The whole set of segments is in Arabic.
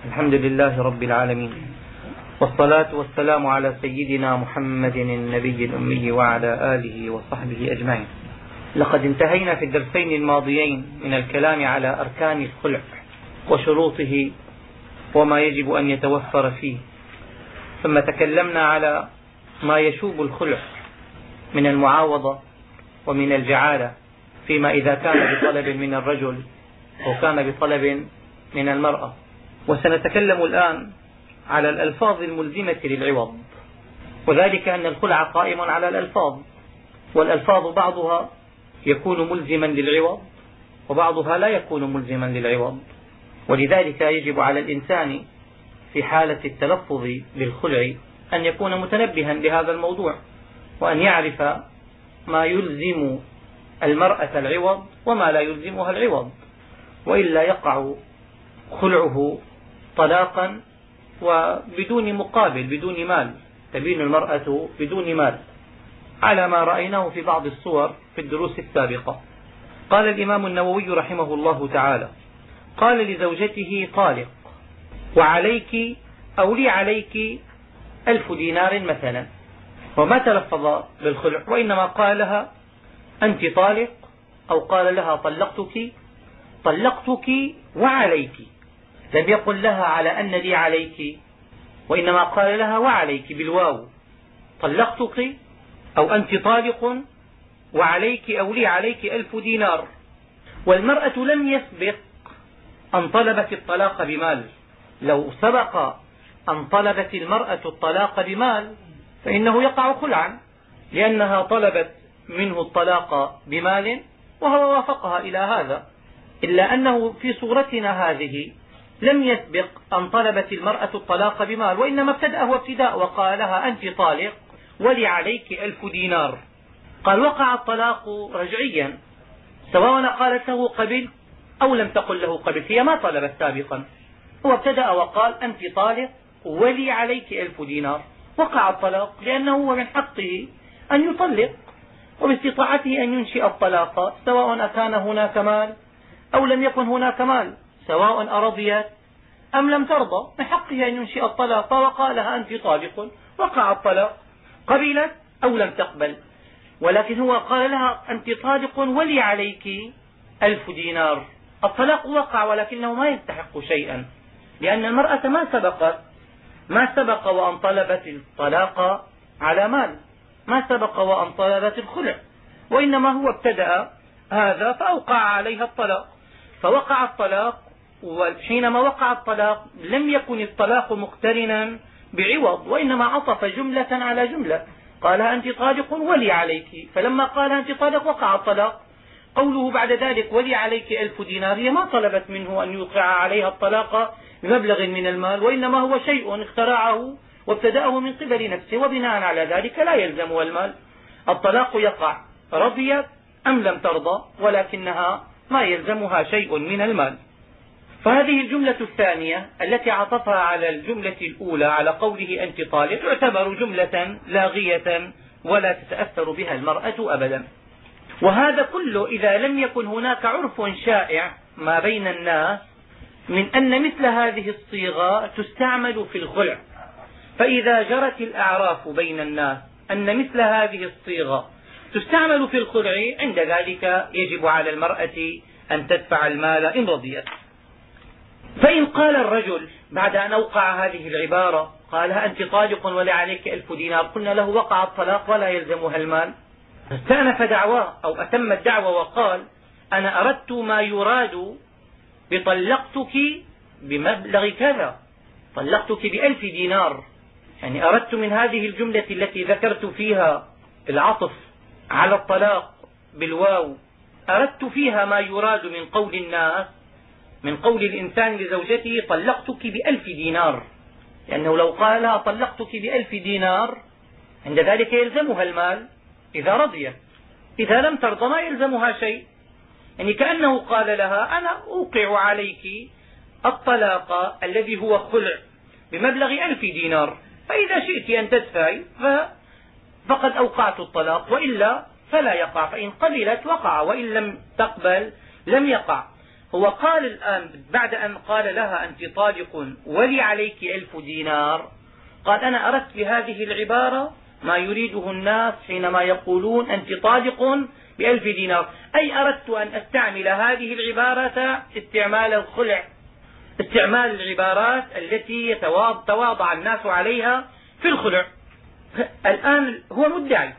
الحمد لله رب العالمين. والصلاة والسلام على سيدنا محمد النبي الأمي وعلى آله وصحبه أجمعين. لقد انتهينا في الدرسين الماضيين من الكلام على أركان الخلع وشروطه وما يجب أن يتوفر فيه. ثم تكلمنا على ما يشوب الخلع من المعاوضة ومن الجعالة فيما إذا كان بطلب من الرجل أو كان بطلب من المرأة. وسنتكلم الآن على الألفاظ الملزمة للعوض. وذلك أن الخلع قائم على الألفاظ والألفاظ بعضها يكون ملزما للعوض وبعضها لا يكون ملزما للعوض. ولذلك يجب على الإنسان في حالة التلفظ بالخلع أن يكون متنبها لهذا الموضوع وأن يعرف ما يلزم المرأة العوض وما لا يلزمها العوض. وإلا يقع خلعه طلاقا وبدون مقابل بدون مال. تبين المرأة بدون مال. على ما رأيناه في بعض الصور في الدروس السابقة. قال الإمام النووي رحمه الله تعالى قال لزوجته طالق وعليك أو لي عليك ألف دينار مثلا. وما تلفظ بالخلع وإنما قال لها أنت طالق؟ أو قال لها طلقتك؟ طلقتك وعليك. لم يقل لها على أن لي عليك وإنما قال لها وعليك بالواو. طلقتك أو أنت طالق وعليك أو لي عليك ألف دينار. والمرأة لم يسبق أن طلبت الطلاق بمال. لو سبق أن طلبت المرأة الطلاق بمال فإنه يقع خلعا لأنها طلبت منه الطلاق بمال وهو وافقها إلى هذا. إلا أنه في صورتنا هذه لم يسبق أن طلبت المرأة الطلاق بمال وإنما ابتدأ هو ابتداء وقال لها أنت طالق ولي عليك ألف دينار. قال وقع الطلاق رجعيا سواء قالت له قبل أو لم تقل له قبل هي ما طلبت سابقا. هو ابتدأ وقال أنت طالق ولي عليك ألف دينار. وقع الطلاق لأنه هو من حقه أن يطلق وباستطاعته أن ينشئ الطلاق سواء أكان هناك مال أو لم يكن هناك مال. سواء أرضيت أم لم ترضى من حقها أن ينشئ الطلاق وقالها أنت طالق. وقع الطلاق قبلت أو لم تقبل. ولكن هو قال لها أنت طالق ولي عليك ألف دينار. الطلاق وقع ولكنه ما يستحق شيئا لأن المرأة ما سبقت ما سبق وأن طلبت الطلاق على مال. ما سبق وأن طلبت الخلع. وإنما هو ابتدأ هذا فأوقع عليها الطلاق. فوقع الطلاق وحينما وقع الطلاق لم يكن الطلاق مقترنا بعوض وإنما عطف جملة على جملة. قال أنت طالق ولي عليك. فلما قال أنت طالق وقع الطلاق. قوله بعد ذلك ولي عليك ألف دينار هي ما طلبت منه أن يوقع عليها الطلاق بمبلغ من المال وإنما هو شيء اخترعه وابتدأه من قبل نفسه وبناء على ذلك لا يلزمها المال. الطلاق يقع رضيت أم لم ترضى ولكنها ما يلزمها شيء من المال. فهذه الجملة الثانية التي عطفها على الجملة الأولى على قوله أنت طالق تعتبر جملة لاغية ولا تتأثر بها المرأة أبدا. وهذا كله إذا لم يكن هناك عرف شائع ما بين الناس من أن مثل هذه الصيغة تستعمل في الخلع. فإذا جرت الأعراف بين الناس أن مثل هذه الصيغة تستعمل في الخلع عند ذلك يجب على المرأة أن تدفع المال إن رضيت. فإن قال الرجل بعد أن أوقع هذه العبارة قالها أنت طالق ولا عليك ألف دينار قلنا له وقع الطلاق ولا يلزمها المال. استأنف دعواه أو أتم الدعوة وقال أنا أردت ما يراد بطلقتك بمبلغ كذا. طلقتك بألف دينار. يعني أردت من هذه الجملة التي ذكرت فيها العطف على الطلاق بالواو. أردت فيها ما يراد من قول الناس من قول الإنسان لزوجته طلقتك بألف دينار. لأنه لو قال طلقتك بألف دينار عند ذلك يلزمها المال إذا رضيت إذا لم ترض ما يلزمها شيء. يعني كأنه قال لها أنا أوقع عليك الطلاق الذي هو خلع بمبلغ ألف دينار. فإذا شئت أن تدفعي فقد أوقعت الطلاق وإلا فلا يقع فإن قبلت وقع وإن لم تقبل لم يقع. هو قال الآن بعد أن قال لها أنت طالق ولي عليك ألف دينار. قال أنا أردت بهذه العبارة ما يريده الناس حينما يقولون أنت طالق بألف دينار. أي أردت أن أستعمل هذه العبارة استعمال الخلع استعمال العبارات التي تواضع الناس عليها في الخلع. الآن هو مدعي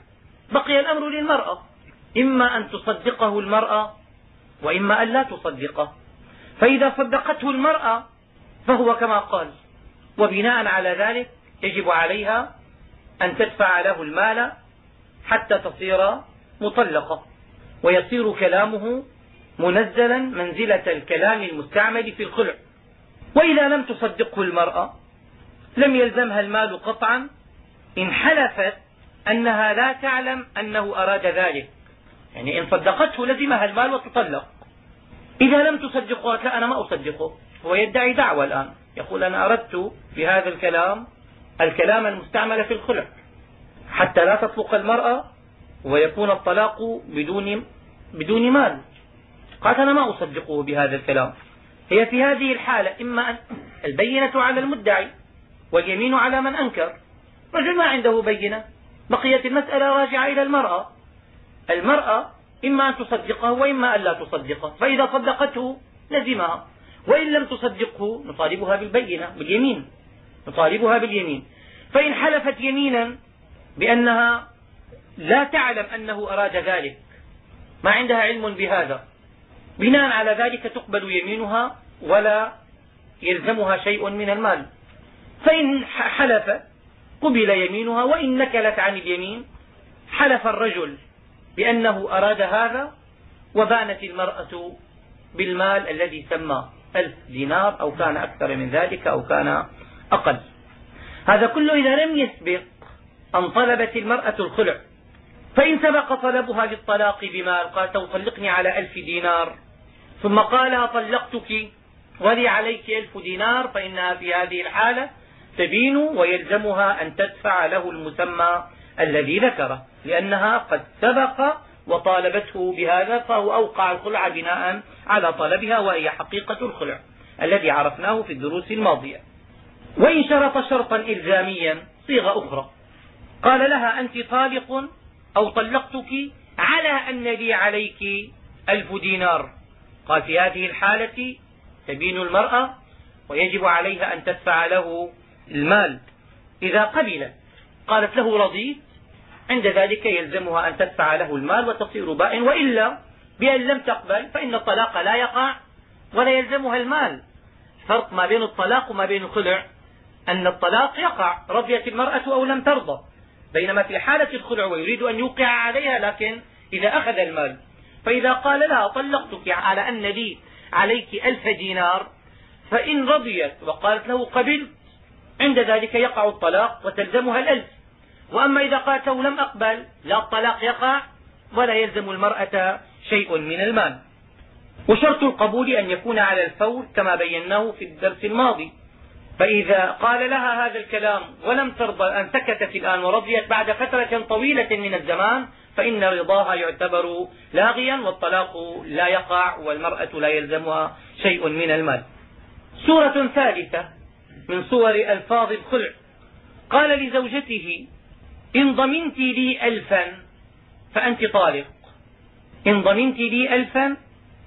بقي الأمر للمرأة. إما أن تصدقه المرأة وإما أن لا تصدقه. فإذا صدقته المرأة فهو كما قال وبناء على ذلك يجب عليها أن تدفع له المال حتى تصير مطلقة. ويصير كلامه منزلا منزلة الكلام المستعمل في الخلع. وإذا لم تصدقه المرأة لم يلزمها المال قطعا إن حلفت أنها لا تعلم أنه أراد ذلك. يعني إن صدقته لزمها المال وتطلق. إذا لم تصدقه لا أنا ما أصدقه. هو يدعي دعوة الآن. يقول أنا أردت بهذا الكلام الكلام المستعمل في الخلع حتى لا تطلق المرأة ويكون الطلاق بدون بدون مال. قالت أنا ما أصدقه بهذا الكلام. هي في هذه الحالة إما أن البينة على المدعي واليمين على من أنكر. رجل ما عنده بينة. بقيت المسألة راجعة إلى المرأة. المرأة إما أن تصدقه وإما أن لا تصدقه فإذا صدقته لزمها وإن لم تصدقه نطالبها بالبينة باليمين نطالبها باليمين. فإن حلفت يمينا بأنها لا تعلم أنه أراد ذلك ما عندها علم بهذا. بناء على ذلك تقبل يمينها ولا يلزمها شيء من المال. فإن حلفت قبل يمينها وإن نكلت عن اليمين حلف الرجل بأنه أراد هذا وبانت المرأة بالمال الذي سمى ألف دينار أو كان أكثر من ذلك أو كان أقل. هذا كله إذا لم يسبق أن طلبت المرأة الخلع فإن سبق طلبها للطلاق بمال قال طلقني على ألف دينار. ثم قال طلقتك ولي عليك ألف دينار فإنها في هذه الحالة تبين ويلزمها أن تدفع له المسمى الذي ذكره. لأنها قد سبق وطالبته بهذا فهو أوقع الخلع بناء على طلبها وهي حقيقة الخلع الذي عرفناه في الدروس الماضية. وإن شرط شرطا إلزاميا صيغة أخرى. قال لها أنت طالق أو طلقتك على أن لي عليك ألف دينار. قال في هذه الحالة تبين المرأة ويجب عليها أن تدفع له المال. إذا قبل قالت له رضيت عند ذلك يلزمها أن تدفع له المال وتصير بائن وإلا بأن لم تقبل فإن الطلاق لا يقع ولا يلزمها المال. فرق ما بين الطلاق وما بين الخلع. أن الطلاق يقع رضيت المرأة أو لم ترضى. بينما في حالة الخلع ويريد أن يوقع عليها لكن إذا أخذ المال. فإذا قال لها طلقتك على أن لي عليك ألف دينار فإن رضيت وقالت له قبلت عند ذلك يقع الطلاق وتلزمها الألف. وأما إذا قالت له لم أقبل لا الطلاق يقع ولا يلزم المرأة شيء من المال. وشرط القبول أن يكون على الفور كما بيناه في الدرس الماضي. فإذا قال لها هذا الكلام ولم ترضى أن سكتت الآن ورضيت بعد فترة طويلة من الزمان فإن رضاها يعتبر لاغيا والطلاق لا يقع والمرأة لا يلزمها شيء من المال. سورة ثالثة من صور ألفاظ الخلع. قال لزوجته إن ضمنت لي ألفا فأنت طالق. إن ضمنت لي ألفا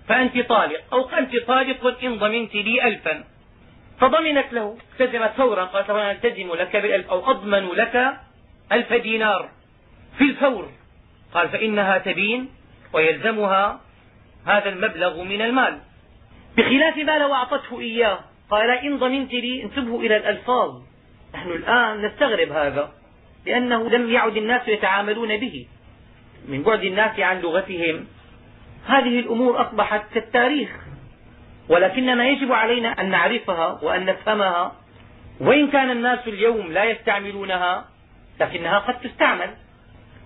فأنت طالق. أو أنت طالق إن ضمنت لي ألفا. فضمنت له. التزمت فورا. قالت له أنا التزم لك بالألف أو أضمن لك ألف دينار في الفور. قال فإنها تبين ويلزمها هذا المبلغ من المال. بخلاف ما لو أعطته إياه. قال إن ضمنت لي انتبهوا إلى الألفاظ. نحن الآن نستغرب هذا. لأنه لم يعد الناس يتعاملون به. من بعد الناس عن لغتهم. هذه الأمور أصبحت كالتاريخ. ولكننا يجب علينا أن نعرفها وأن نفهمها. وإن كان الناس اليوم لا يستعملونها لكنها قد تستعمل.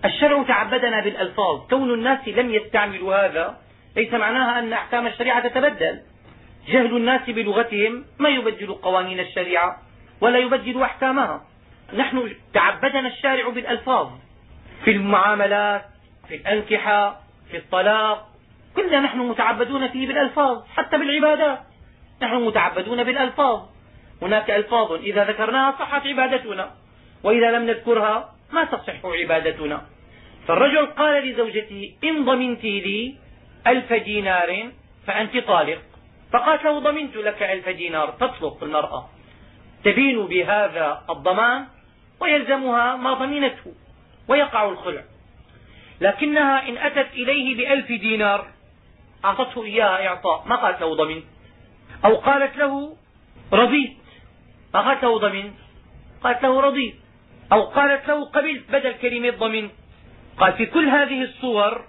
الشرع تعبدنا بالألفاظ. كون الناس لم يستعملوا هذا ليس معناها أن أحكام الشريعة تتبدل. جهل الناس بلغتهم ما يبدل قوانين الشريعة ولا يبدل أحكامها. نحن تعبدنا الشارع بالألفاظ في المعاملات في الأنكحة في الطلاق كلنا نحن متعبدون فيه بالألفاظ حتى بالعبادات. نحن متعبدون بالألفاظ. هناك ألفاظ إذا ذكرناها صحت عبادتنا وإذا لم نذكرها ما تصح عبادتنا. فالرجل قال لزوجته إن ضمنت لي ألف دينار فأنت طالق. فقالت له ضمنت لك ألف دينار تطلق المرأة. تبين بهذا الضمان ويلزمها ما ضمنته ويقع الخلع. لكنها إن أتت إليه بألف دينار أعطته إياها إعطاء ما قالت له ضمنت أو قالت له رضيت ما قالت له ضمنت قالت له رضيت. أو قالت له قبلت بدل كلمة ضمنت قال في كل هذه الصور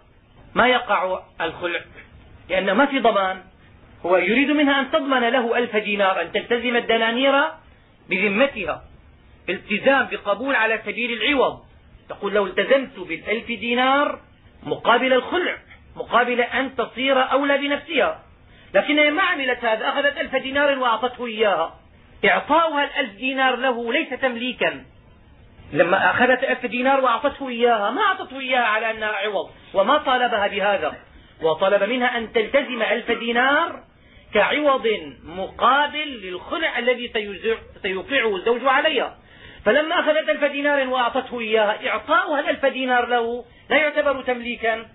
ما يقع الخلع لأن ما في ضمان. هو يريد منها أن تضمن له ألف دينار أن تلتزم الدنانير بذمتها. التزام بقبول على سبيل العوض. تقول لو التزمت بالألف دينار مقابل الخلع مقابل أن تصير أولى بنفسها. لكنها ما عملت هذا أخذت ألف دينار وأعطته إياها. إعطاؤها الألف دينار له ليس تمليكا. لما أخذت ألف دينار وأعطته إياها ما أعطته إياها على أنها عوض وما طالبها بهذا. وطلب منها أن تلتزم ألف دينار كعوض مقابل للخلع الذي سيوقعه الزوج عليها. فلما أخذت ألف دينار وأعطته إياها إعطاؤها الألف دينار له لا يعتبر تمليكا.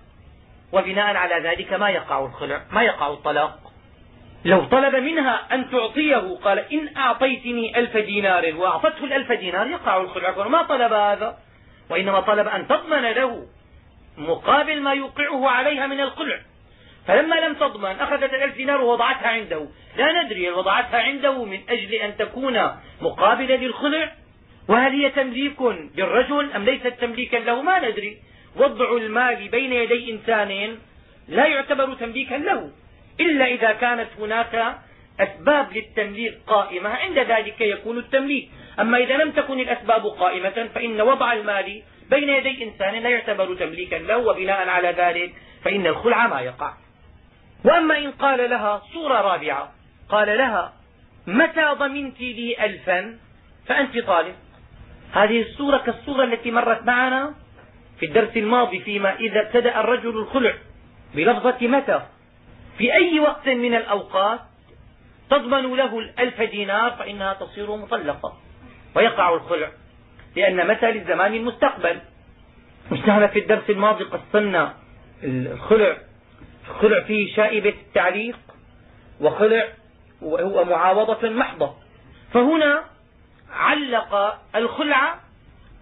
وبناء على ذلك ما يقع الخلع ما يقع الطلاق. لو طلب منها أن تعطيه قال إن أعطيتني ألف دينار وأعطته الألف دينار يقع الخلع ما طلب هذا؟ وإنما طلب أن تضمن له مقابل ما يوقعه عليها من الخلع. فلما لم تضمن أخذت الألف دينار ووضعتها عنده. لا ندري وضعتها عنده من أجل أن تكون مقابلة للخلع؟ وهل هي تمليك للرجل أم ليست تمليكا له؟ ما ندري. وضع المال بين يدي إنسان لا يعتبر تمليكا له إلا إذا كانت هناك أسباب للتمليك قائمة. عند ذلك يكون التمليك. أما إذا لم تكن الأسباب قائمة فإن وضع المال بين يدي إنسان لا يعتبر تمليكا له وبناء على ذلك فإن الخلع ما يقع. وأما إن قال لها صورة رابعة قال لها متى ضمنت لي ألفا؟ فأنت طالب. هذه الصورة كالصورة التي مرت معنا في الدرس الماضي فيما إذا ابتدأ الرجل الخلع بلفظة متى؟ في أي وقت من الأوقات تضمن له الألف دينار فإنها تصير مطلقة ويقع الخلع لأن متى؟ للزمان المستقبل. نحن في الدرس الماضي قسمنا الخلع خلع فيه شائبة التعليق وخلع وهو معاوضة محضة. فهنا علق الخلع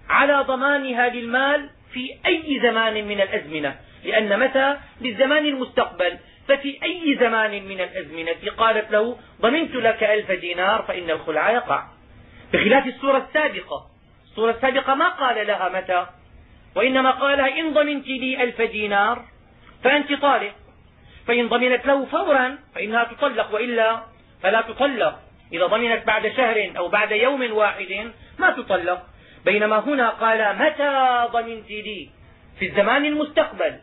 على ضمانها للمال في أي زمان من الأزمنة. لأن متى؟ للزمان المستقبل. ففي أي زمان من الأزمنة؟ قالت له ضمنت لك ألف دينار فإن الخلع يقع. بخلاف السورة السابقة. السورة السابقة ما قال لها متى. وإنما قال لها إن ضمنت لي ألف دينار فأنت طالق. فإن ضمنت له فورا فإنها تطلق وإلا فلا تطلق. إذا ضمنت بعد شهر أو بعد يوم واحد ما تطلق. بينما هنا قال متى ضمنت لي؟ في الزمان المستقبل.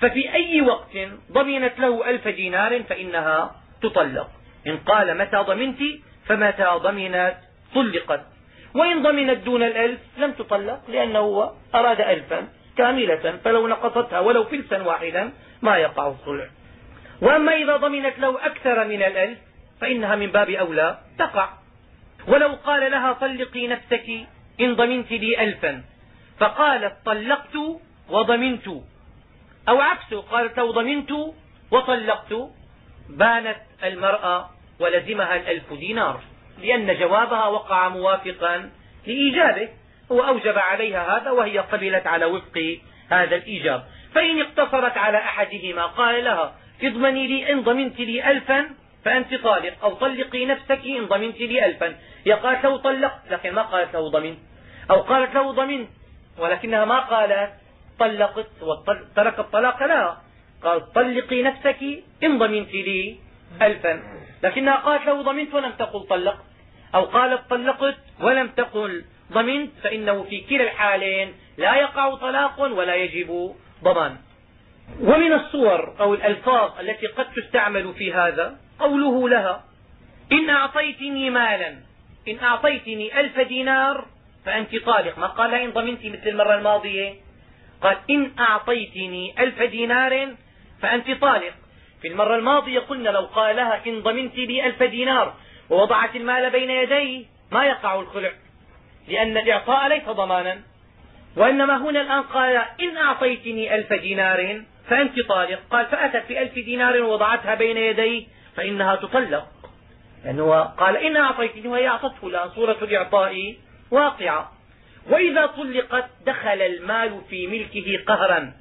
ففي أي وقت ضمنت له ألف دينار فإنها تطلق. إن قال متى ضمنت فمتى ضمنت طلقت. وإن ضمنت دون الألف لم تطلق لأنه هو أراد ألفا كاملة فلو نقصتها ولو فلسا واحدا ما يقع الخلع وأما إذا ضمنت له أكثر من الألف فإنها من باب أولى. تقع. ولو قال لها طلقي نفسك إن ضمنت لي ألفا. فقالت طلقت وضمنت. أو عكسه قالت لو ضمنت وطلقت. بانت المرأة ولزمها الألف دينار. لأن جوابها وقع موافقا لإيجابه. هو أوجب عليها هذا وهي قبلت على وفق هذا الإيجاب. فإن اقتصرت على أحدهما قال لها اضمني لي إن ضمنت لي ألفا فأنت طالق أو طلقي نفسك إن ضمنت لي ألفا. هي قالت له طلقت لكن ما قالت له ضمنت أو قالت له ضمنت ولكنها ما قالت طلقت. وترك الطلاق لها قال طلقي نفسك إن ضمنت لي ألفا. لكنها قالت له ضمنت ولم تقل طلقت. أو قالت طلقت ولم تقل ضمنت فإنه في كلا الحالين لا يقع طلاق ولا يجب ضمان. ومن الصور أو الألفاظ التي قد تستعمل في هذا قوله لها إن أعطيتني مالا إن أعطيتني ألف دينار فأنت طالق. ما قال إن ضمنت مثل المرة الماضية. قال إن أعطيتني ألف دينار فأنت طالق. في المرة الماضية قلنا لو قال لها إن ضمنت لي ألف دينار ووضعت المال بين يدي ما يقع الخلع لأن الإعطاء ليس ضمانا. وإنما هنا الآن قال إن أعطيتني ألف دينار فأنت طالق. قال فأتت بألف دينار ووضعتها بين يدي فإنها تطلق لأنه قال إن أعطيتني وهي أعطته الآن صورة الإعطاء واقعة. وإذا طلقت دخل المال في ملكه قهرا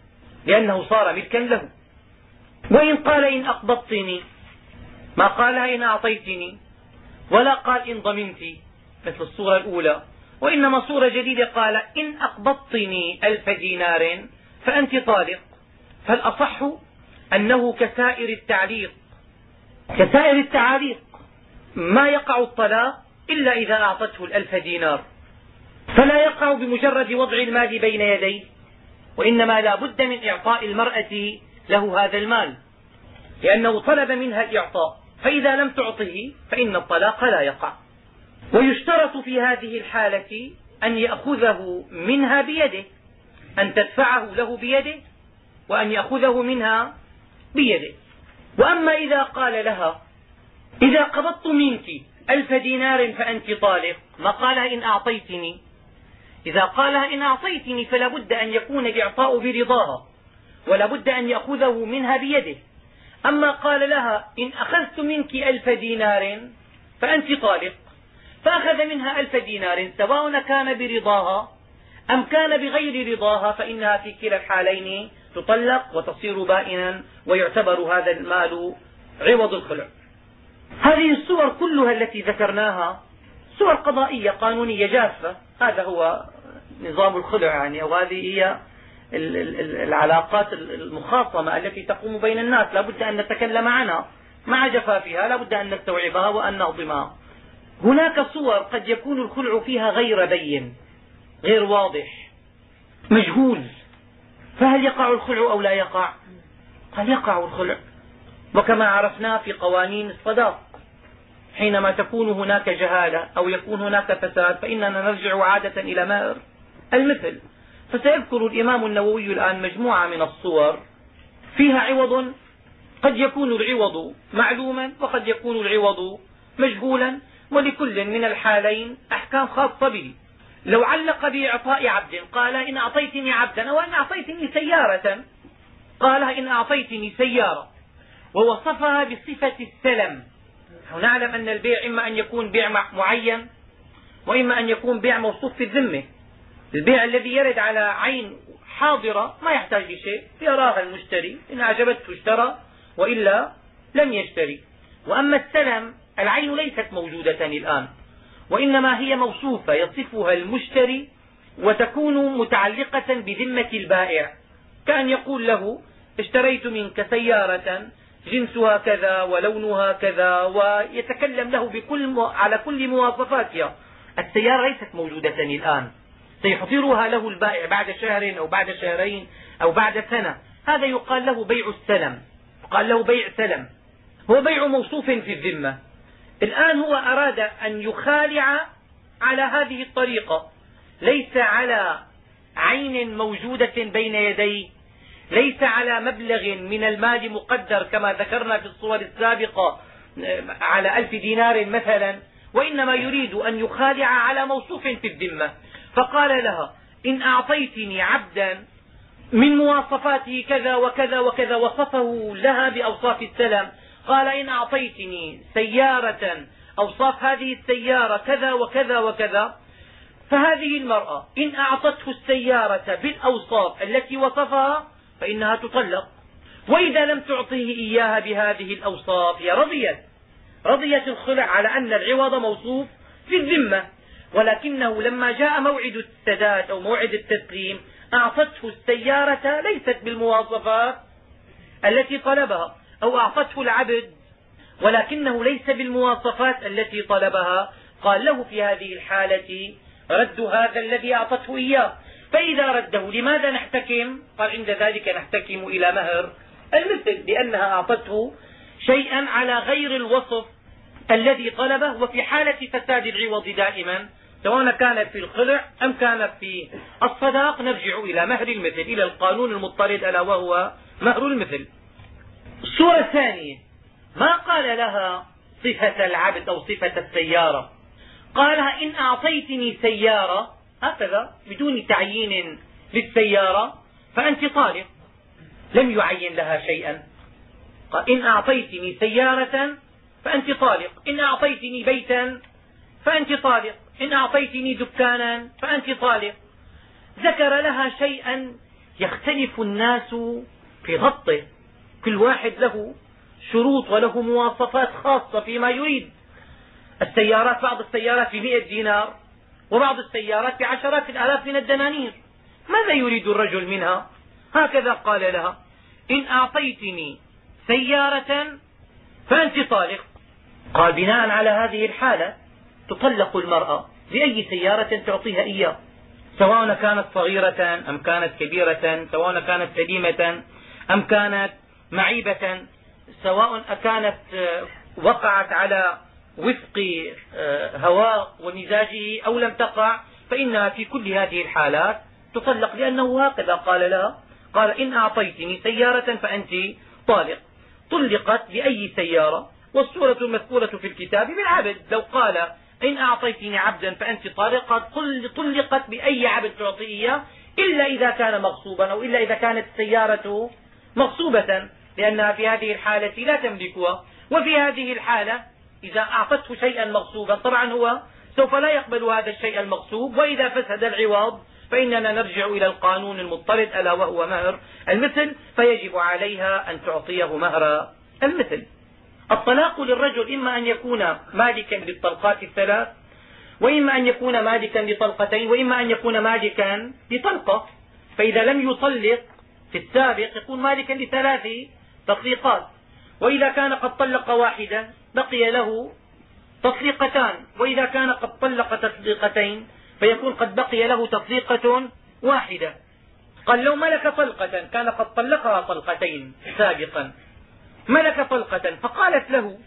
لأنه صار ملكا له. وإن قال إن أقبضتني ما قالها إن أعطيتني ولا قال إن ضمنت مثل الصورة الأولى. وإنما صورة جديدة قال إن أقبضتني ألف دينار فأنت طالق. فالأصح أنه كسائر التعليق كسائر التعاليق. ما يقع الطلاق إلا إذا أعطته الألف دينار. فلا يقع بمجرد وضع المال بين يديه وإنما لا بد من إعطاء المرأة له هذا المال لأنه طلب منها الإعطاء. فإذا لم تعطه فإن الطلاق لا يقع. ويشترط في هذه الحالة أن يأخذه منها بيده أن تدفعه له بيده وأن يأخذه منها بيده. وأما إذا قال لها إذا قبضت منك ألف دينار فأنت طالق ما قالها إن أعطيتني؟ إذا قالها إن أعطيتني فلا بد أن يكون الإعطاء برضاها ولا بد أن يأخذه منها بيده. أما قال لها إن أخذت منك ألف دينار فأنت طالق فأخذ منها ألف دينار سواء كان برضاها أم كان بغير رضاها فإنها في كلا الحالين تطلق وتصير بائنا ويعتبر هذا المال عوض الخلع. هذه الصور كلها التي ذكرناها صور قضائية قانونية جافة. هذا هو نظام الخلع يعني أو هذه هي العلاقات المخاصمة التي تقوم بين الناس. لا بد أن نتكلم عنها. مع جفافها لا بد أن نستوعبها وأن نهضمها هناك صور قد يكون الخلع فيها غير بين غير واضح مجهول. فهل يقع الخلع أو لا يقع؟ قال يقع الخلع. وكما عرفنا في قوانين الصداق حينما تكون هناك جهالة أو يكون هناك فساد فإننا نرجع عادة إلى مهر المثل. فسيذكر الإمام النووي الآن مجموعة من الصور فيها عوض قد يكون العوض معلوما وقد يكون العوض مجهولا ولكل من الحالين أحكام خاصة به. لو علق بإعطاء عبد قال إن أعطيتني عبدا أو إن أعطيتني سيارة قالها إن أعطيتني سيارة. ووصفها بصفة السلم. نعلم أن البيع إما أن يكون بيع معين وإما أن يكون بيع موصوف في الذمة. البيع الذي يرد على عين حاضرة ما يحتاج لشيء. يراها المشتري إن أعجبته اشترى وإلا لم يشتري. وأما السلم العين ليست موجودة الآن. وإنما هي موصوفة يصفها المشتري وتكون متعلقة بذمة البائع. كأن يقول له اشتريت منك سيارة جنسها كذا ولونها كذا ويتكلم له بكل على كل مواصفاتها. السيارة ليست موجودة الآن. سيحضرها له البائع بعد شهر أو بعد شهرين أو بعد سنة. هذا يقال له بيع السلم. يقال له بيع سلم. هو بيع موصوف في الذمة. الآن هو أراد أن يخالع على هذه الطريقة. ليس على عين موجودة بين يديه. ليس على مبلغ من المال مقدر كما ذكرنا في الصور السابقة على ألف دينار مثلا. وإنما يريد أن يخالع على موصوف في الذمة. فقال لها إن أعطيتني عبدا من مواصفاته كذا وكذا وكذا وصفه لها بأوصاف السلم قال إن أعطيتني سيارة أوصاف هذه السيارة كذا وكذا وكذا. فهذه المرأة إن أعطته السيارة بالأوصاف التي وصفها فإنها تطلق. وإذا لم تعطيه إياها بهذه الأوصاف هي رضيت. رضيت الخلع على أن العوض موصوف في الذمة. ولكنه لما جاء موعد السداد أو موعد التسليم أعطته السيارة ليست بالمواصفات التي طلبها. أو أعطته العبد ولكنه ليس بالمواصفات التي طلبها. قال له في هذه الحالة رد هذا الذي أعطته إياه. فإذا رده لماذا نحتكم؟ قال عند ذلك نحتكم إلى مهر المثل لأنها أعطته شيئا على غير الوصف الذي طلبه وفي حالة فساد العوض دائما. سواء كانت في الخلع أم كانت في الصداق نرجع إلى مهر المثل إلى القانون المضطرد ألا وهو مهر المثل. الصورة الثانية ما قال لها صفة العبد أو صفة السيارة؟ قالها إن أعطيتني سيارة هكذا بدون تعيين للسيارة فأنت طالق. لم يعين لها شيئا. قال إن أعطيتني سيارة فأنت طالق. إن أعطيتني بيتا فأنت طالق. إن أعطيتني دكانا فأنت طالق. ذكر لها شيئا يختلف الناس في ضبطه. كل واحد له شروط وله مواصفات خاصة فيما يريد. السيارات بعض السيارات بمئة دينار وبعض السيارات بعشرات الآلاف من الدنانير. ماذا يريد الرجل منها؟ هكذا قال لها إن أعطيتني سيارة فأنت طالق. قال بناء على هذه الحالة تطلق المرأة بأي سيارة تعطيها إياه سواء كانت صغيرة أم كانت كبيرة سواء كانت سليمة أم كانت معيبة سواء كانت آه، وقعت على وفق آه، هواء ومزاجه أو لم تقع فإنها في كل هذه الحالات تطلق لأنه هكذا قال لها قال إن أعطيتني سيارة فأنت طالق. طلقت بأي سيارة. والصورة المذكورة في الكتاب بالعبد لو قال إن أعطيتني عبدا فأنت طالق طلقت بأي عبد تعطي إياه إلا إذا كان مغصوبا أو إلا إذا كانت السيارة مغصوبة. لأنها في هذه الحالة لا تملكها وفي هذه الحالة إذا أعطته شيئا مغصوبا طبعا هو سوف لا يقبل هذا الشيء المغصوب وإذا فسد العوض فإننا نرجع إلى القانون المضطرد ألا وهو مهر المثل فيجب عليها أن تعطيه مهر المثل. الطلاق للرجل إما أن يكون مالكا للطلقات الثلاث وإما أن يكون مالكا لطلقتين وإما أن يكون مالكا لطلقة. فإذا لم يطلق في السابق يكون مالكا لثلاث تطليقات وإذا كان قد طلق واحدة بقي له تطليقتان وإذا كان قد طلق تطليقتين فيكون قد بقي له تطليقة واحدة. قال لو ملك طلقة كان قد طلقها طلقتين سابقا. ملك طلقة فقالت له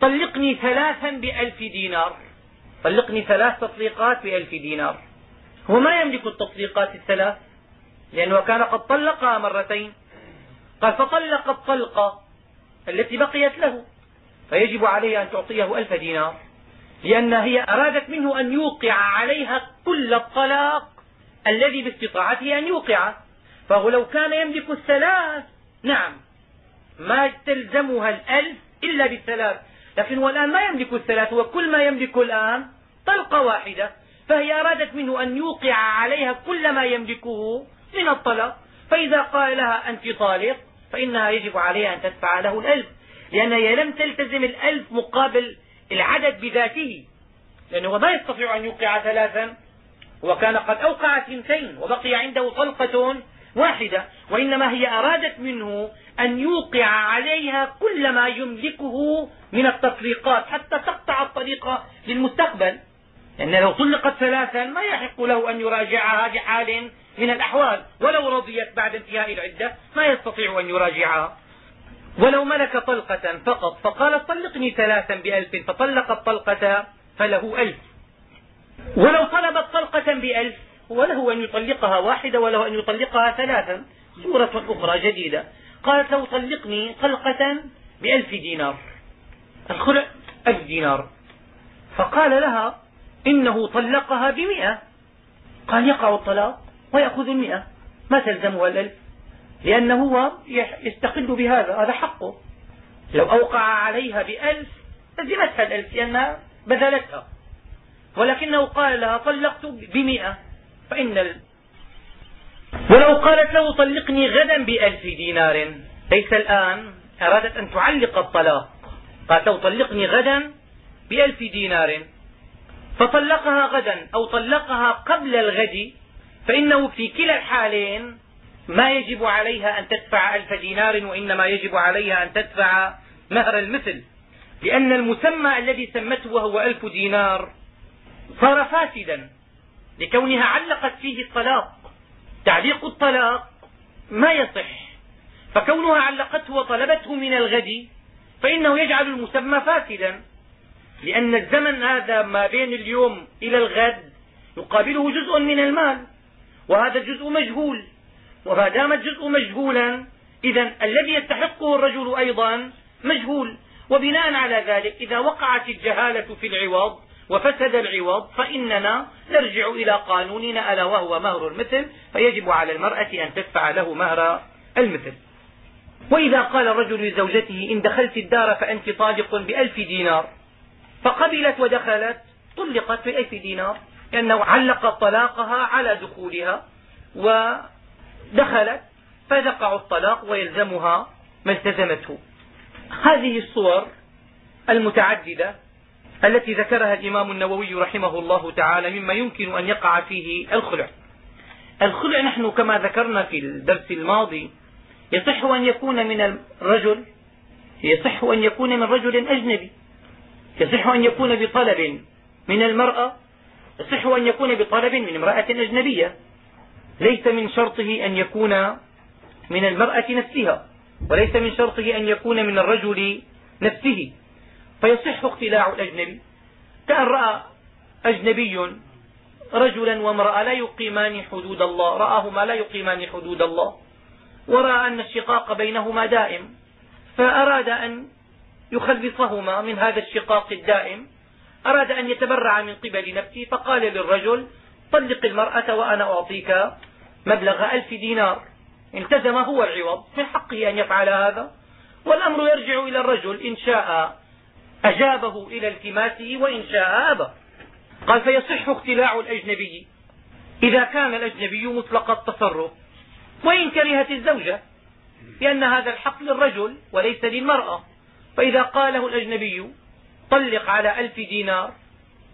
طلقني ثلاثا بألف دينار. طلقني ثلاث تطليقات بألف دينار. هو ما يملك التطليقات الثلاث لأنه كان قد طلقها مرتين. قال فطلق الطلقة التي بقيت له. فيجب عليه أن تعطيه ألف دينار لأن هي أرادت منه أن يوقع عليها كل الطلاق الذي باستطاعته أن يوقعه فهو لو كان يملك الثلاث نعم ما تلزمها الألف إلا بالثلاث. لكن هو الآن ما يملك الثلاث هو كل ما يملك الآن طلقة واحدة. فهي أرادت منه أن يوقع عليها كل ما يملكه من الطلاق. فإذا قال لها أنت طالق فإنها يجب عليها أن تدفع له الألف لأنها هي لم تلتزم الألف مقابل العدد بذاته. لأنه ما يستطيع أن يوقع ثلاثا وكان قد أوقع اثنتين وبقي عنده طلقة واحدة وإنما هي أرادت منه أن يوقع عليها كل ما يملكه من التطليقات حتى تقطع الطريق للمستقبل. لأن لو طلقت ثلاثا ما يحق له أن يراجعها بحال من الأحوال. ولو رضيت بعد انتهاء العدة ما يستطيع أن يراجعها. ولو ملك طلقة فقط فقال طلقني ثلاثا بألف فطلق الطلقة فله ألف. ولو طلبت طلقة بألف وله أن يطلقها واحدة وله أن يطلقها ثلاثا. صورة أخرى جديدة. قالت له طلقني طلقة بألف دينار. الخلع ألف دينار. فقال لها إنه طلقها بمئة. قال يقع الطلاق. ويأخذ المئة. ما تلزمها الألف لأنه هو يستقل بهذا هذا حقه. لو أوقع عليها بألف لزمتها الألف لأنها بذلتها. ولكنه قال لها طلقت بمئة. فإن. ولو قالت له طلقني غدا بألف دينار. ليس الآن أرادت أن تعلق الطلاق. قالت له طلقني غدا بألف دينار. فطلقها غدا أو طلقها قبل الغد فإنه في كلا الحالين ما يجب عليها أن تدفع ألف دينار وإنما يجب عليها أن تدفع مهر المثل. لأن المسمى الذي سمته وهو ألف دينار صار فاسدا لكونها علقت فيه الطلاق. تعليق الطلاق ما يصح. فكونها علقته وطلبته من الغد فإنه يجعل المسمى فاسدا. لأن الزمن هذا ما بين اليوم إلى الغد يقابله جزء من المال. وهذا الجزء مجهول. وما دام الجزء مجهولا إذا الذي يستحقه الرجل أيضا مجهول. وبناء على ذلك إذا وقعت الجهالة في العوض وفسد العوض فإننا نرجع إلى قانوننا ألا وهو مهر المثل فيجب على المرأة أن تدفع له مهر المثل. وإذا قال الرجل لزوجته إن دخلت الدار فأنت طالق بألف دينار. فقبلت ودخلت طلقت بألف دينار. لأنه علق طلاقها على دخولها ودخلت فيقع الطلاق ويلزمها ما التزمته. هذه الصور المتعددة التي ذكرها الإمام النووي رحمه الله تعالى مما يمكن أن يقع فيه الخلع. الخلع نحن كما ذكرنا في الدرس الماضي يصح أن يكون من الرجل يصح أن يكون من رجل أجنبي يصح أن يكون بطلب من المرأة يصح أن يكون بطلب من امرأة أجنبية. ليس من شرطه أن يكون من المرأة نفسها وليس من شرطه أن يكون من الرجل نفسه. فيصح اختلاع الأجنبي. كأن رأى أجنبي رجلا وامرأة لا يقيمان حدود الله رآهما لا يقيمان حدود الله ورأى أن الشقاق بينهما دائم فأراد أن يخلصهما من هذا الشقاق الدائم. أراد أن يتبرع من قبل نفسه فقال للرجل طلق المرأة وأنا أعطيك مبلغ ألف دينار. التزم هو العوض من حقه أن يفعل هذا. والأمر يرجع إلى الرجل إن شاء أجابه إلى التماسه وإن شاء أبى. قال فيصح اختلاع الأجنبي. إذا كان الأجنبي مطلق التصرف وإن كرهت الزوجة لأن هذا الحق للرجل وليس للمرأة. فإذا قاله الأجنبي طلق على ألف دينار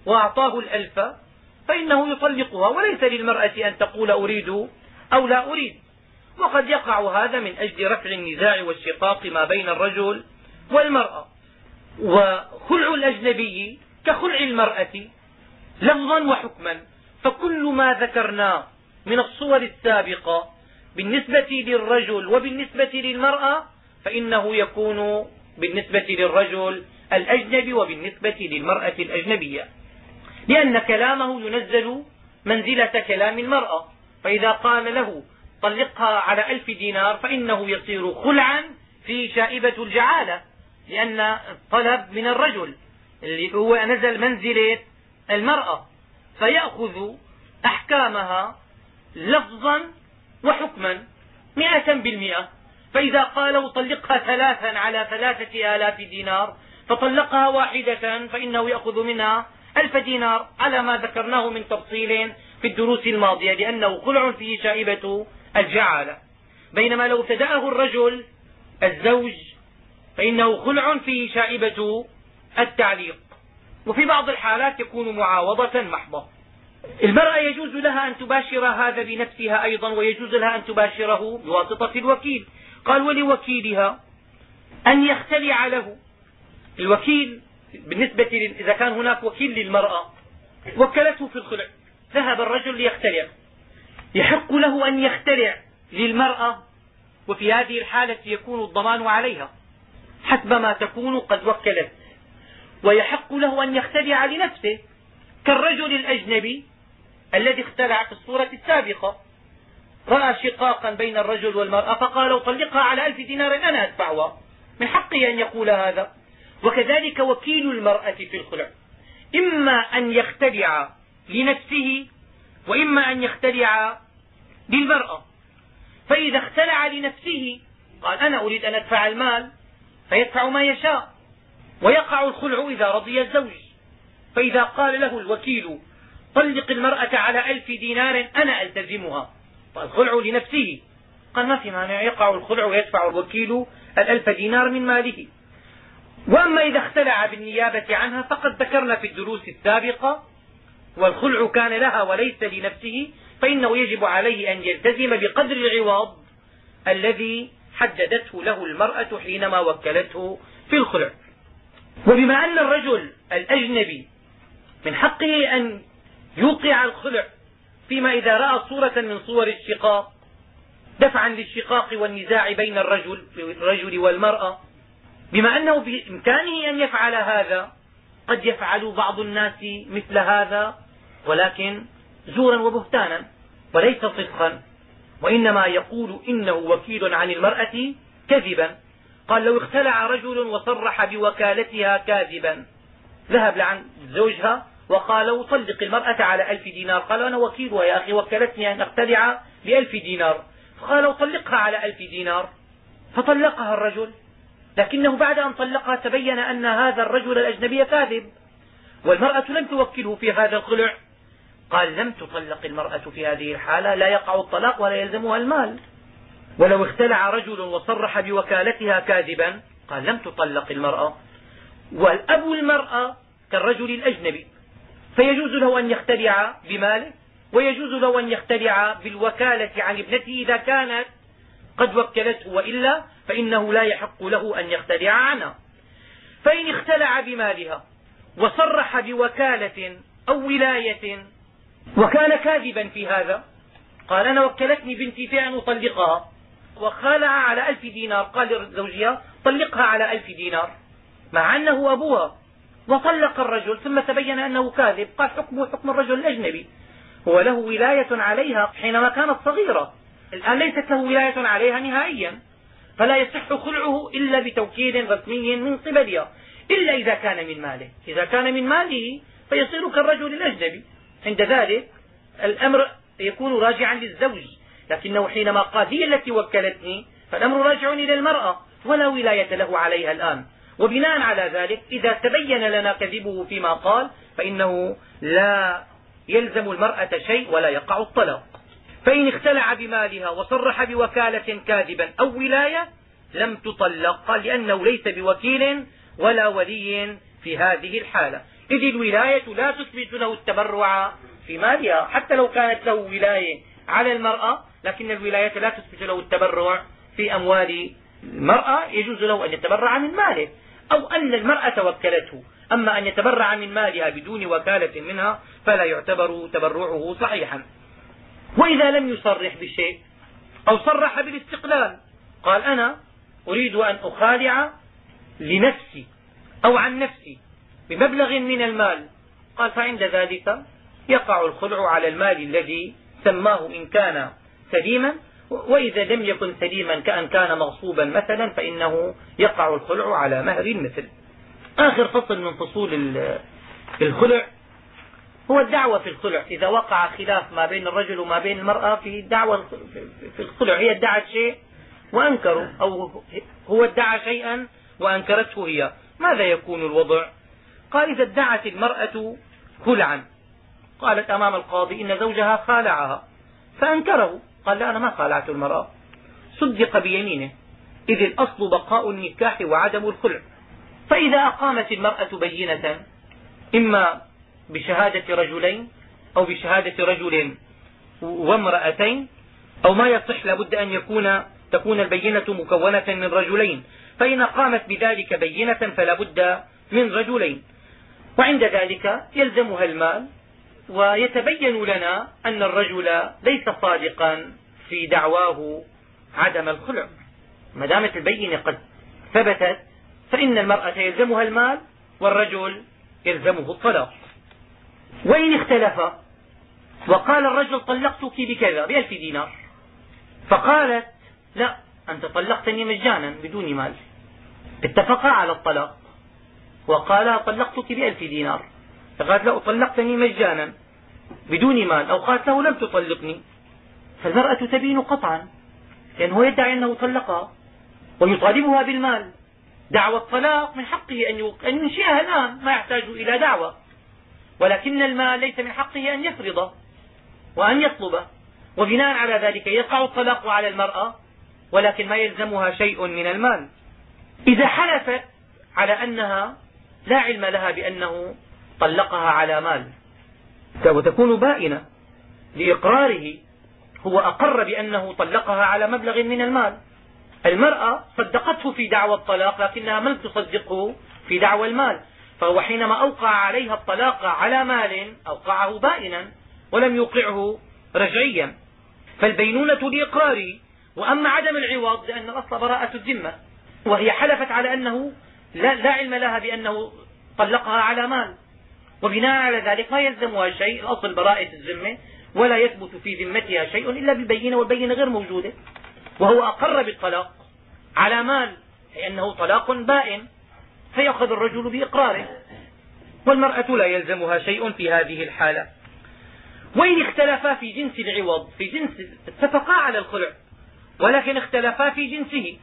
وأعطاه الألف فإنه يطلقها وليس للمرأة أن تقول أريد أو لا أريد. وقد يقع هذا من أجل رفع النزاع والشقاق ما بين الرجل والمرأة. وخلع الأجنبي كخلع المرأة لفظا وحكما. فكل ما ذكرناه من الصور السابقة بالنسبة للرجل وبالنسبة للمرأة فإنه يكون بالنسبة للرجل الأجنبي وبالنسبة للمرأة الأجنبية. لأن كلامه ينزل منزلة كلام المرأة. فإذا قال له طلقها على ألف دينار فإنه يصير خلعا في شائبة الجعالة لأن الطلب من الرجل اللي هو نزل منزلة المرأة. فيأخذ أحكامها لفظا وحكما مئة بالمئة. فإذا قالوا طلقها ثلاثا على ثلاثة آلاف دينار فطلقها واحدة فإنه يأخذ منها ألف دينار على ما ذكرناه من تفصيل في الدروس الماضية لأنه خلع فيه شائبة الجعالة بينما لو ابتدأه الرجل الزوج فإنه خلع فيه شائبة التعليق. وفي بعض الحالات يكون معاوضة محضة. المرأة يجوز لها أن تباشر هذا بنفسها أيضا ويجوز لها أن تباشره بواسطة الوكيل. قال ولوكيلها أن يختلع له. الوكيل بالنسبة إذا كان هناك وكيل للمرأة وكلته في الخلع. ذهب الرجل ليختلع. يحق له أن يختلع للمرأة وفي هذه الحالة يكون الضمان عليها. حسب ما تكون قد وكلت. ويحق له أن يختلع لنفسه كالرجل الأجنبي الذي اختلع في الصورة السابقة. رأى شقاقا بين الرجل والمرأة فقال طلقها على ألف دينار أنا أدفعها. من حقه أن يقول هذا. وكذلك وكيل المرأة في الخلع. إما أن يختلع لنفسه وإما أن يختلع للمرأة. فإذا اختلع لنفسه قال أنا أريد أن أدفع المال فيدفع ما يشاء. ويقع الخلع إذا رضي الزوج. فإذا قال له الوكيل طلق المرأة على ألف دينار أنا ألتزمها. فالخلع لنفسه. قال ما في مانع يقع الخلع ويدفع الوكيل الألف دينار من ماله. وأما إذا اختلع بالنيابة عنها فقد ذكرنا في الدروس السابقة والخلع كان لها وليس لنفسه فإنه يجب عليه أن يلتزم بقدر العوض الذي حددته له المرأة حينما وكلته في الخلع. وبما أن الرجل الأجنبي من حقه أن يوقع الخلع فيما إذا رأى صورة من صور الشقاق دفعا للشقاق والنزاع بين الرجل, الرجل والمرأة. بما أنه بإمكانه أن يفعل هذا قد يفعل بعض الناس مثل هذا ولكن زورا وبهتانا وليس صدقا. وإنما يقول إنه وكيل عن المرأة كذبا. قال لو اختلع رجل وصرح بوكالتها كاذبا ذهب لعن زوجها وقال طلق المرأة على ألف دينار. قال أنا وكيلها يا أخي وكلتني أن أختلع بألف دينار. فقال طلقها على ألف دينار. فطلقها الرجل. لكنه بعد أن طلقها تبين أن هذا الرجل الأجنبي كاذب. والمرأة لم توكله في هذا الخلع. قال لم تطلق المرأة في هذه الحالة لا يقع الطلاق ولا يلزمها المال. ولو اختلع رجل وصرح بوكالتها كاذبا قال لم تطلق المرأة. والأب المرأة كالرجل الأجنبي. فيجوز له أن يختلع بماله ويجوز له أن يختلع بالوكالة عن ابنته إذا كانت قد وكلته وإلا فإنه لا يحق له أن يختلع عنها. فإن اختلع بمالها وصرح بوكالة أو ولاية وكان كاذبا في هذا قال أنا وكلتني بنتي في أن أطلقها وخالع على ألف دينار قال لزوجها طلقها على ألف دينار مع أنه أبوها وطلق الرجل ثم تبين أنه كاذب قال حكمه حكم الرجل الأجنبي. هو له ولاية عليها حينما كانت صغيرة. الآن ليست له ولاية عليها نهائيا. فلا يصح خلعه إلا بتوكيل رسمي من قبلها إلا إذا كان من ماله. إذا كان من ماله فيصير كالرجل الأجنبي. عند ذلك الأمر يكون راجعا للزوج. لكنه حينما قال هي التي وكلتني فالأمر راجع إلى المرأة ولا ولاية له عليها الآن. وبناء على ذلك إذا تبين لنا كذبه فيما قال فإنه لا يلزم المرأة شيء ولا يقع الطلاق. فإن اختلع بمالها وصرح بوكالة كاذبا أو ولاية لم تطلق لأنه ليس بوكيل ولا ولي في هذه الحالة. إذ الولاية لا تثبت له التبرع في مالها حتى لو كانت له ولاية على المرأة لكن الولاية لا تثبت له التبرع في أموال المرأة. يجوز له أن يتبرع من ماله. أو أن المرأة وكلته أما أن يتبرع من مالها بدون وكالة منها فلا يعتبر تبرعه صحيحا. وإذا لم يصرح بشيء أو صرح بالاستقلال قال أنا أريد أن أخالع لنفسي أو عن نفسي بمبلغ من المال. قال فعند ذلك يقع الخلع على المال الذي سماه إن كان سليما وإذا لم يكن سليما كأن كان مغصوبا مثلا فإنه يقع الخلع على مهر المثل. آخر فصل من فصول الخلع. هو الدعوة في الخلع. إذا وقع خلاف ما بين الرجل وما بين المرأة في الدعوة في الخلع. هي ادعت شيء وأنكروا أو هو ادعى شيئا وأنكرته هي. ماذا يكون الوضع؟ قال إذا ادعت المرأة خلعا. قالت أمام القاضي إن زوجها خالعها فأنكره. قال لا أنا ما خالعت المرأة. صدق بيمينه. إذ الأصل بقاء النكاح وعدم الخلع. فإذا أقامت المرأة بينة إما بشهادة رجلين أو بشهادة رجل وامرأتين أو ما يصح لابد أن يكون تكون البينة مكونة من رجلين. فإن قامت بذلك بينة فلا بد من رجلين. وعند ذلك يلزمها المال ويتبين لنا أن الرجل ليس صادقا في دعواه عدم الخلع. ما دامت البينة قد ثبتت فإن المرأة يلزمها المال والرجل يلزمه الطلاق. وإن اختلف وقال الرجل طلقتك بكذا بألف دينار. فقالت لا أنت طلقتني مجانا بدون مال. اتفقا على الطلاق. وقال طلقتك بألف دينار. فقالت له طلقتني مجانا بدون مال أو قالت له لم تطلقني. فالمرأة تبين قطعا لأنه يدعي أنه طلقها ويطالبها بالمال. دعوى الطلاق من حقه أن ينشئها الآن ما يحتاج إلى دعوة. ولكن المال ليس من حقه أن يفرضه وأن يطلبه وبناء على ذلك يقع الطلاق على المرأة ولكن ما يلزمها شيء من المال. إذا حلفت على أنها لا علم لها بأنه طلقها على مال. وتكون بائنة لإقراره هو أقر بأنه طلقها على مبلغ من المال. المرأة صدقته في دعوى الطلاق لكنها لم تصدقه في دعوى المال. فهو حينما أوقع عليها الطلاق على مال أوقعه بائنا ولم يوقعه رجعيا. فالبينونة لإقراره. وأما عدم العوض لأن الأصل براءة الذمة. وهي حلفت على أنه لا, لا علم لها بأنه طلقها على مال. وبناء على ذلك ما يلزمها شيء الأصل براءة الذمة ولا يثبت في ذمتها شيء إلا بالبينة والبينة غير موجودة. وهو أقر بالطلاق على مال لأنه طلاق بائن فيأخذ الرجل بإقراره. والمرأة لا يلزمها شيء في هذه الحالة. وإن اختلفا في جنس العوض في جنس اتفقا على الخلع ولكن اختلفا في جنسه.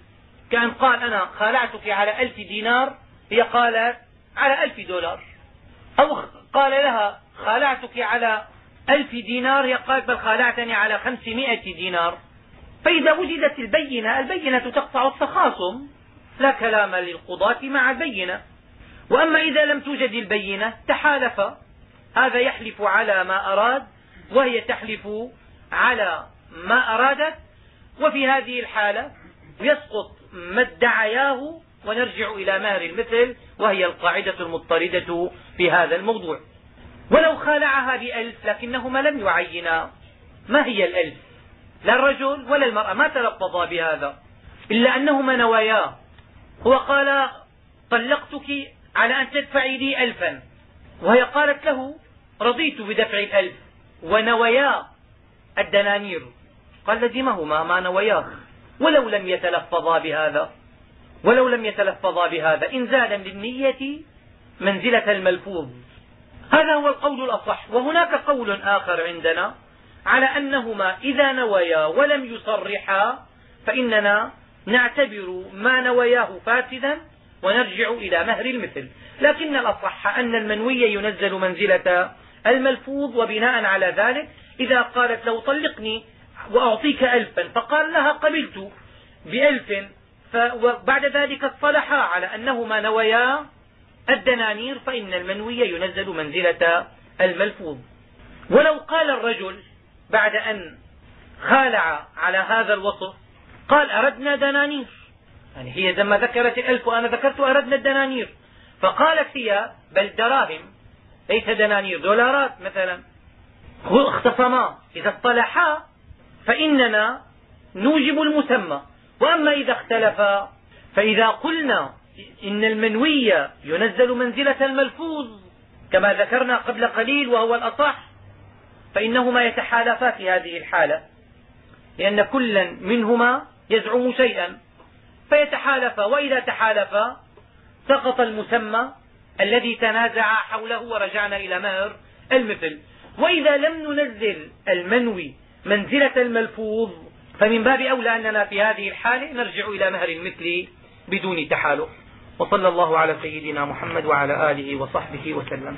كأن قال أنا خالعتك على ألف دينار هي قالت على ألف دولار. أو قال لها خالعتك على ألف دينار؟ هي قالت بل خالعتني على خمسمائة دينار. فإذا وجدت البينة البينة تقطع التخاصم لا كلام للقضاة مع البينة. وأما إذا لم توجد البينة تحالف. هذا يحلف على ما أراد وهي تحلف على ما أرادت. وفي هذه الحالة يسقط ما ادعياه ونرجع إلى مهر المثل وهي القاعدة المضطردة في هذا الموضوع. ولو خالعها بألف لكنهما لم يعينا. ما هي الألف؟ لا الرجل ولا المرأة. ما تلفظا بهذا؟ إلا أنهما نوايا. هو قال طلقتك على أن تدفعي لي ألفا. وهي قالت له رضيت بدفع الألف. ونويا الدنانير. قال لزمهما ما نوياه ولو لم يتلفظا بهذا. ولو لم يتلفظا بهذا إنزالا للنية منزلة الملفوظ. هذا هو القول الأصح. وهناك قول آخر عندنا على أنهما إذا نويا ولم يصرحا فإننا نعتبر ما نوياه فاسدا ونرجع إلى مهر المثل. لكن الأصح أن المنوي ينزل منزلة الملفوظ وبناء على ذلك. إذا قالت لو طلقني وأعطيك ألفا فقال لها قبلت بألف وبعد ذلك اصطلحا على أنهما نويا الدنانير فإن المنوي ينزل منزلة الملفوظ. ولو قال الرجل بعد أن خالع على هذا الوصف قال أردنا دنانير. يعني هي لما ذكرت الألف وأنا ذكرت أردنا الدنانير. فقالت هي بل دراهم ليس دنانير دولارات مثلا. اختصما إذا اصطلحا فإننا نوجب المسمى. وأما إذا اختلفا فإذا قلنا إن المنوي ينزل منزلة الملفوظ كما ذكرنا قبل قليل وهو الأصح فإنهما يتحالفا في هذه الحالة لأن كلا منهما يزعم شيئا فيتحالفا وإذا تحالفا سقط المسمى الذي تنازع حوله ورجعنا إلى مهر المثل. وإذا لم ننزل المنوي منزلة الملفوظ فمن باب أولى أننا في هذه الحالة نرجع إلى مهر المثل بدون تحالف. وصلى الله على سيدنا محمد وعلى آله وصحبه وسلم.